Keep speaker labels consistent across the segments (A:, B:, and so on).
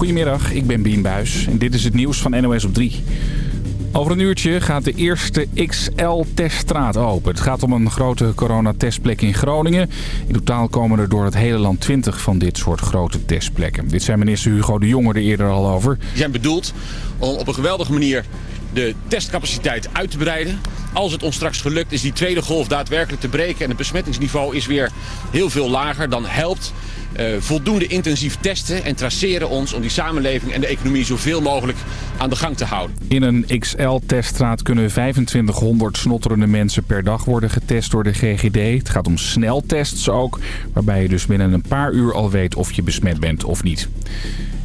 A: Goedemiddag, ik ben Bien Buis en dit is het nieuws van NOS op 3. Over een uurtje gaat de eerste XL-teststraat open. Het gaat om een grote coronatestplek in Groningen. In totaal komen er door het hele land 20 van dit soort grote testplekken. Dit zei minister Hugo de Jonge er eerder al over.
B: Die zijn bedoeld om op een geweldige manier de testcapaciteit uit te breiden. Als het ons straks gelukt is die tweede golf daadwerkelijk te breken... en het besmettingsniveau is weer heel veel lager... dan helpt voldoende intensief testen en traceren ons... om die samenleving en de economie zoveel mogelijk aan de gang te houden.
A: In een XL-teststraat kunnen 2500 snotterende mensen per dag worden getest door de GGD. Het gaat om sneltests ook, waarbij je dus binnen een paar uur al weet of je besmet bent of niet.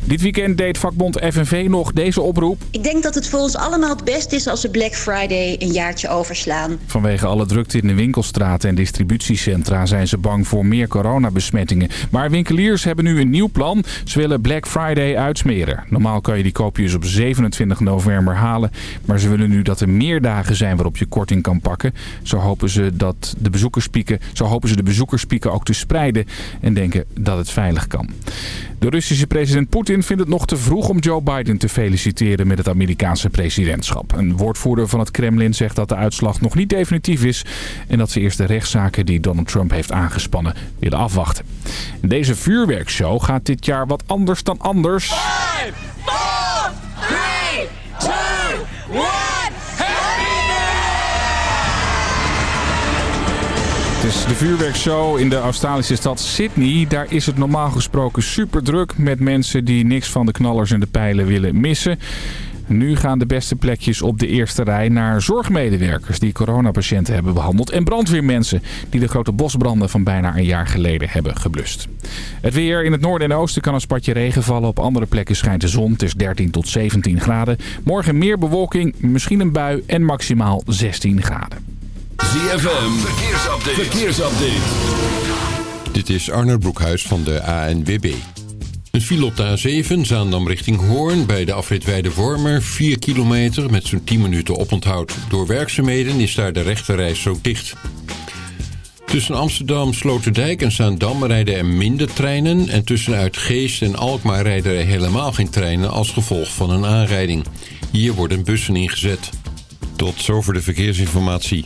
A: Dit weekend deed vakbond FNV nog deze oproep.
C: Ik denk dat het voor ons allemaal het best is als we Black Friday een jaartje overslaan.
A: Vanwege alle drukte in de winkelstraten en distributiecentra zijn ze bang voor meer coronabesmettingen. Maar winkeliers hebben nu een nieuw plan. Ze willen Black Friday uitsmeren. Normaal kan je die koopjes op 27 november halen. Maar ze willen nu dat er meer dagen zijn waarop je korting kan pakken. Zo hopen ze, dat de bezoekerspieken, zo hopen ze de bezoekerspieken ook te spreiden en denken dat het veilig kan. De Russische president Poetin vindt het nog te vroeg om Joe Biden te feliciteren met het Amerikaanse presidentschap. Een woordvoerder van het Kremlin zegt dat de uitslag nog niet definitief is en dat ze eerst de rechtszaken die Donald Trump heeft aangespannen willen afwachten. Deze vuurwerkshow gaat dit jaar wat anders dan anders. 5, 4, 3, 2, 1. Is de vuurwerkshow in de Australische stad Sydney. Daar is het normaal gesproken super druk met mensen die niks van de knallers en de pijlen willen missen. Nu gaan de beste plekjes op de eerste rij naar zorgmedewerkers die coronapatiënten hebben behandeld. En brandweermensen die de grote bosbranden van bijna een jaar geleden hebben geblust. Het weer in het noorden en oosten kan een spatje regen vallen. Op andere plekken schijnt de zon. Het is 13 tot 17 graden. Morgen meer bewolking, misschien een bui en maximaal 16 graden.
D: ZFM, verkeersupdate. verkeersupdate. Dit is Arnold Broekhuis van de ANWB. Een file op de A7, Zaandam richting Hoorn... bij de afrit Wormer, 4 kilometer met zo'n 10 minuten oponthoud. Door werkzaamheden is daar de rechterreis zo dicht. Tussen Amsterdam, Sloterdijk en Zaandam rijden er minder treinen... en tussenuit Geest en Alkmaar rijden er helemaal geen treinen... als gevolg van een aanrijding. Hier worden bussen ingezet. Tot zover de verkeersinformatie.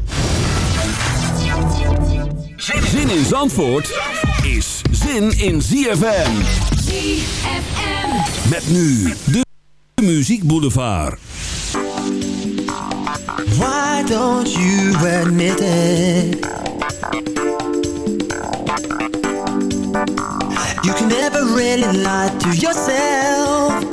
E: Zin in Zandvoort is zin in ZFM. ZFM. Met nu de Muziek Boulevard. Why don't you admit it? You can never really lie to yourself.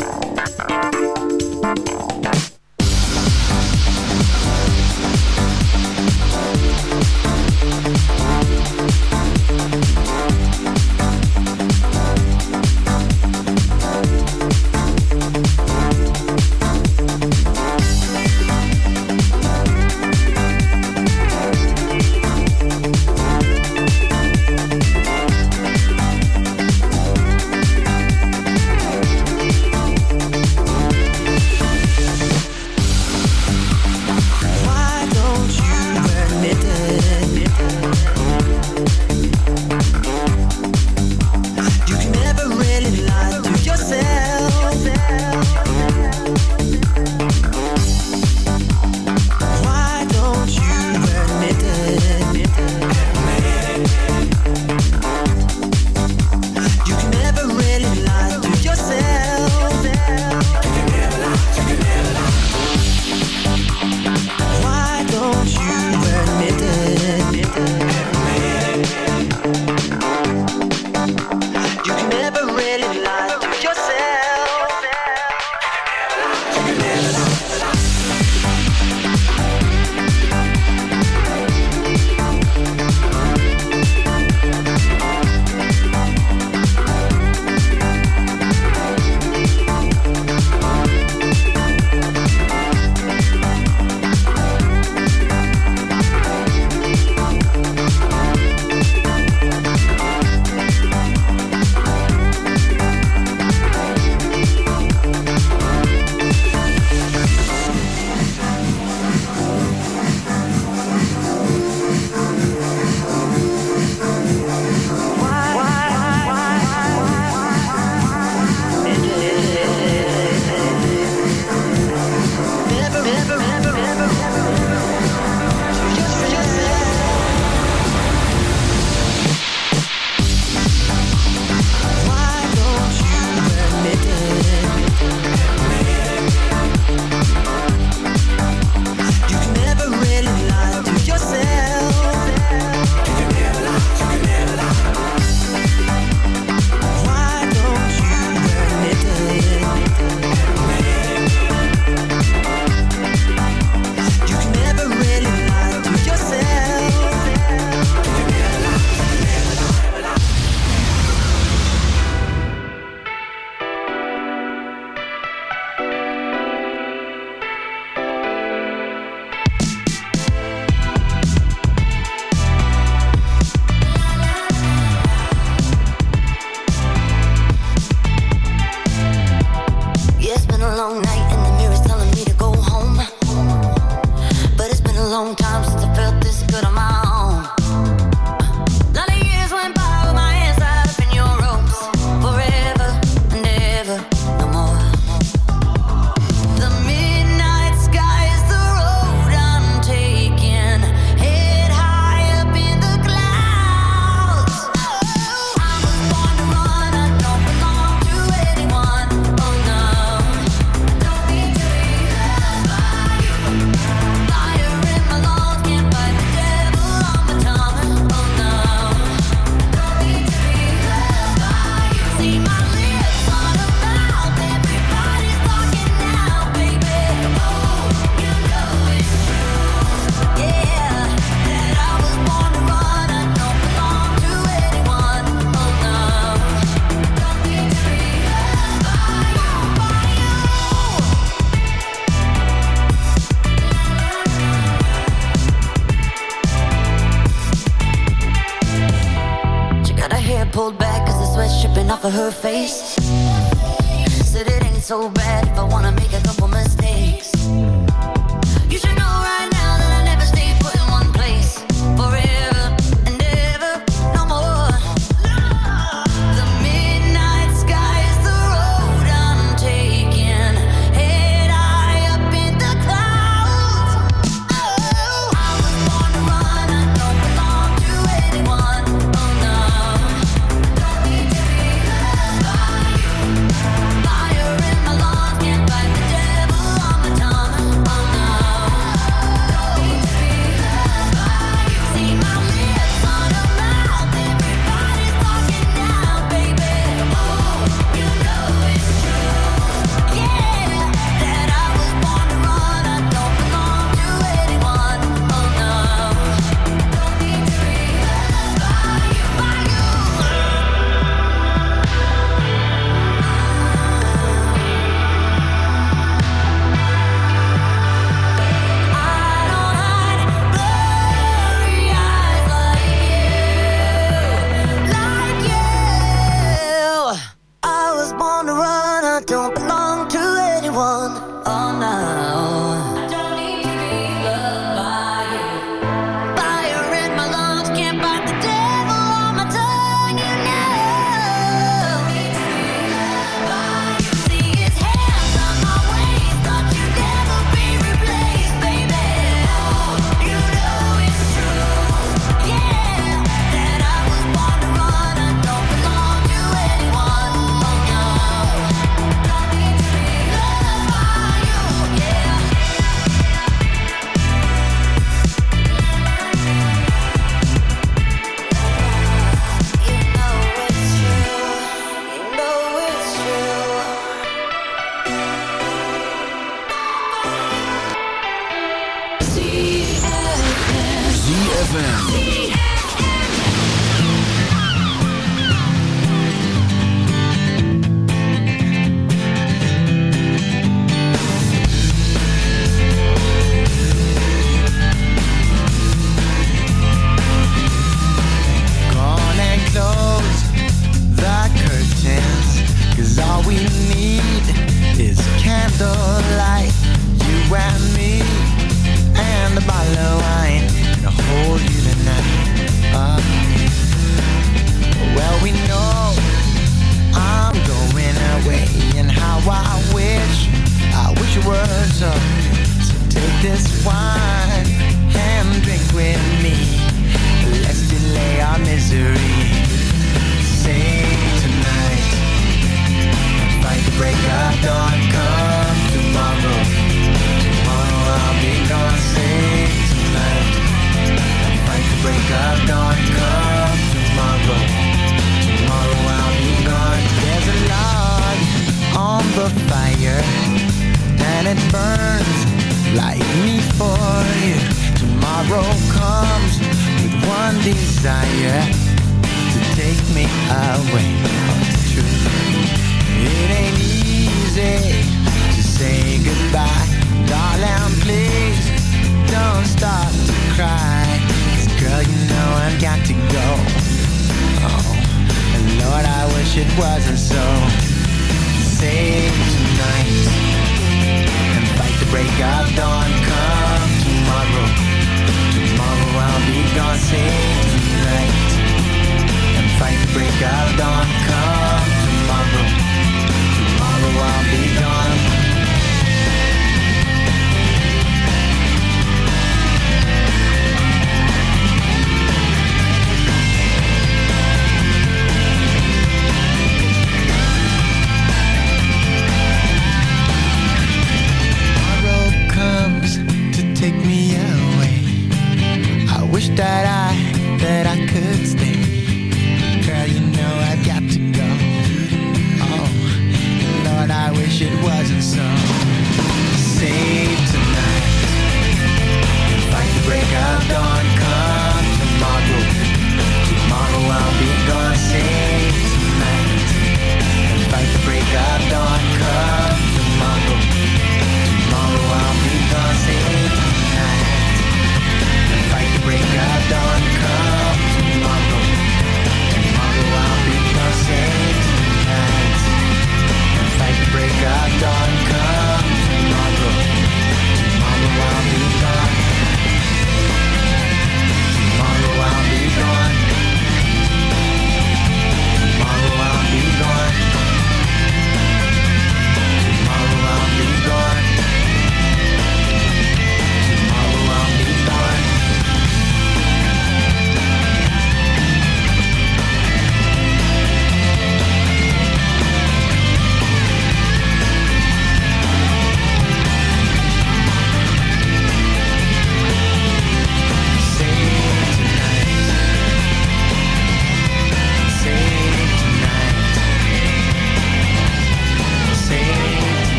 F: Said it ain't so bad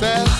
G: success.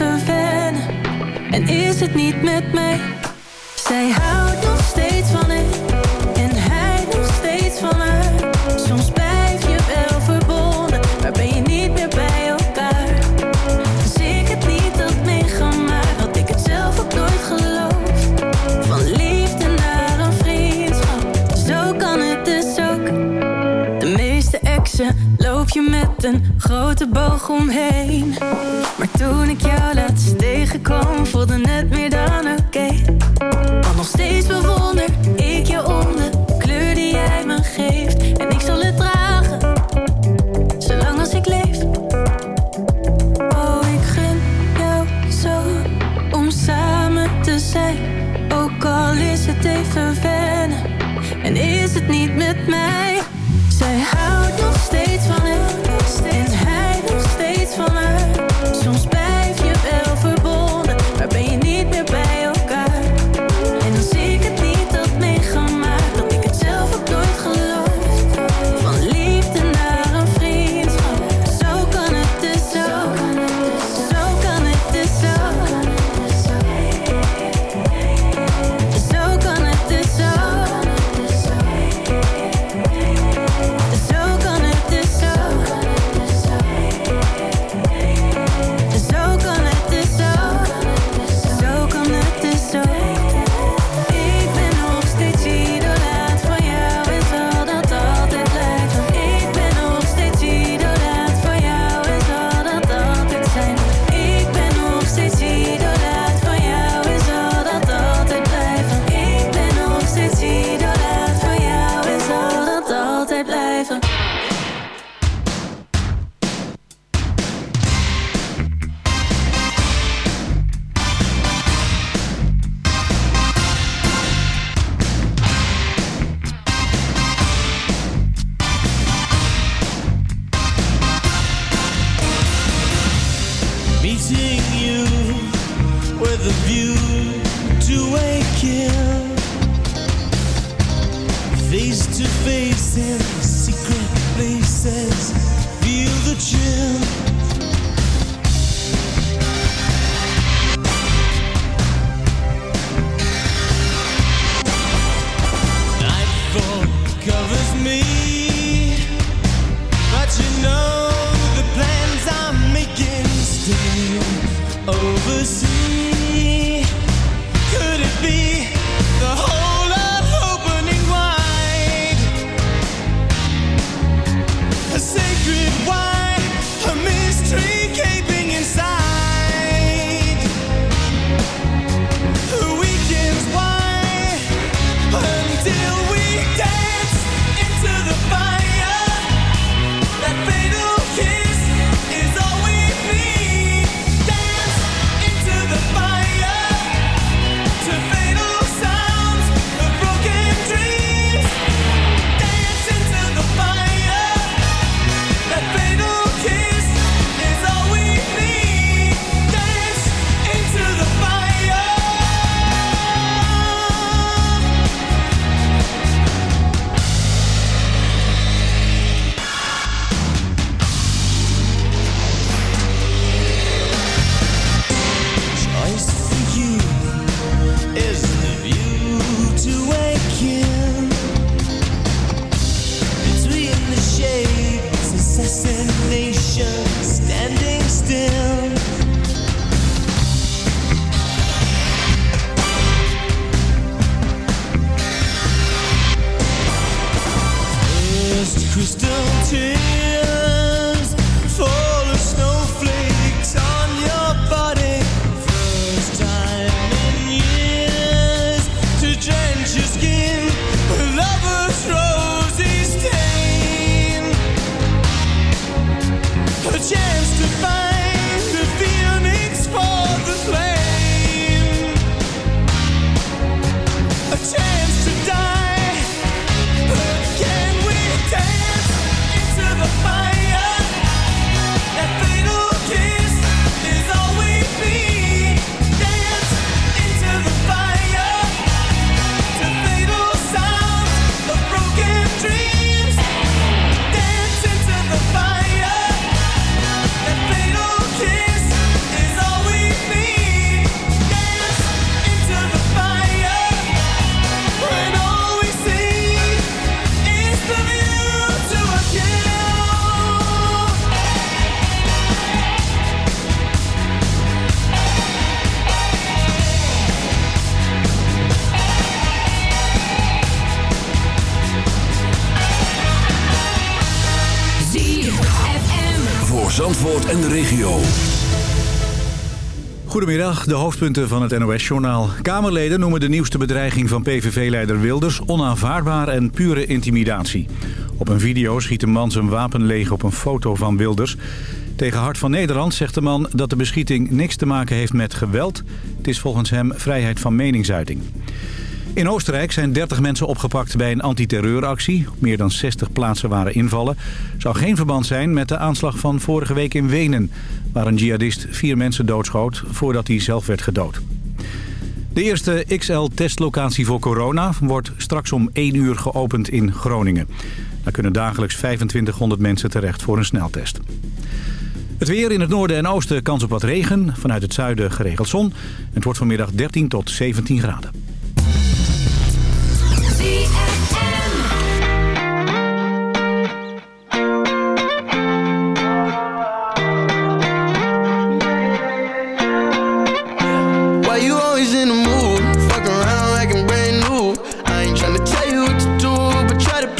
H: even En is het niet met mij? Zij houdt nog steeds van hem En hij nog steeds van haar Soms blijf je wel verbonden Maar ben je niet meer bij elkaar. Zeker ik het niet had meegemaakt Had ik het zelf ook nooit geloof. Van liefde naar een vriendschap Zo kan het dus ook. De meeste exen loop je met een grote boog omheen. looking at me. En
E: de regio.
I: Goedemiddag, de hoofdpunten van het NOS-journaal. Kamerleden noemen de nieuwste bedreiging van PVV-leider Wilders onaanvaardbaar en pure intimidatie. Op een video schiet een man zijn wapen leeg op een foto van Wilders. Tegen Hart van Nederland zegt de man dat de beschieting niks te maken heeft met geweld. Het is volgens hem vrijheid van meningsuiting. In Oostenrijk zijn 30 mensen opgepakt bij een antiterreuractie. Meer dan 60 plaatsen waren invallen. Zou geen verband zijn met de aanslag van vorige week in Wenen... waar een jihadist vier mensen doodschoot voordat hij zelf werd gedood. De eerste XL-testlocatie voor corona wordt straks om 1 uur geopend in Groningen. Daar kunnen dagelijks 2500 mensen terecht voor een sneltest. Het weer in het noorden en oosten kans op wat regen. Vanuit het zuiden geregeld zon. Het wordt vanmiddag 13 tot 17 graden.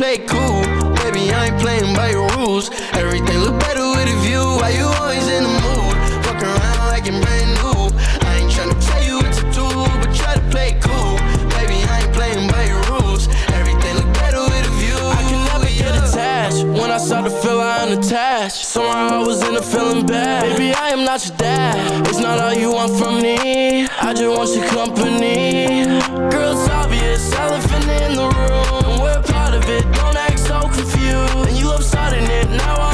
J: Play cool. Baby, I ain't playing by your rules. Everything look better with a view. Why you always in the mood? Fuck around like I'm brand new. I ain't tryna tell you what to do, but try to play cool. Baby, I ain't playing by your rules. Everything look better with a view. I can never get attached. When I start to feel I unattached, somehow I was in a feeling bad. Baby, I am not your dad. It's not all you want from me. I just want your company. Girl, it's obvious, elephant in the room. Now I'm.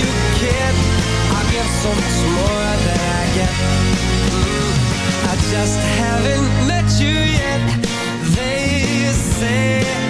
K: you, I'll give so much more than I get. I just haven't met you yet. They say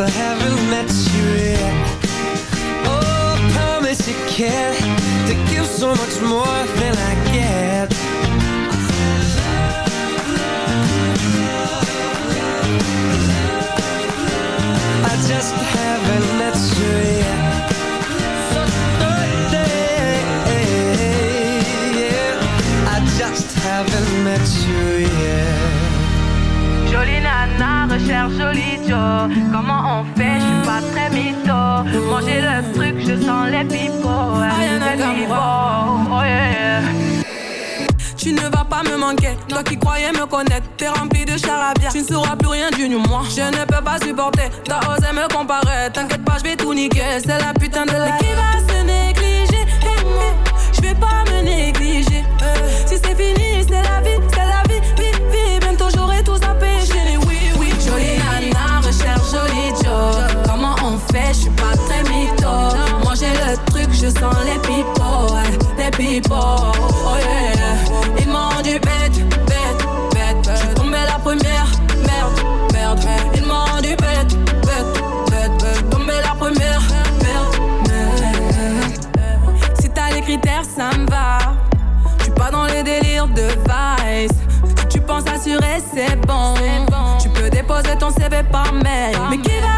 K: I haven't met you yet. Oh, I promise you can to give so much more
L: Recherche Joe Comment on fait, je suis pas très mytho. Manger le truc, je sens les pipots pipots, oh yeah.
H: Tu ne vas pas me manquer, toi qui croyais me connaître T'es rempli de charabia, tu ne sauras plus rien du nu moi. Je ne peux pas supporter, t'as osé me comparer. T'inquiète pas, je vais tout niquer, c'est la putain de la Mais qui va se négliger? Je vais pas me négliger
L: je sens les ouais, Les pipots, oh yeah Ils m'ont du bête, bête, bête tombée la première, merde, merde Ils m'ont du bête, bête, bête tombée la première, merde, merde
H: Si t'as les critères, ça me va. Je suis pas dans les délires de vice. Tu penses assurer, c'est bon. Tu peux déposer ton CV par mail. Mais qui va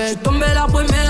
L: bête Je la première,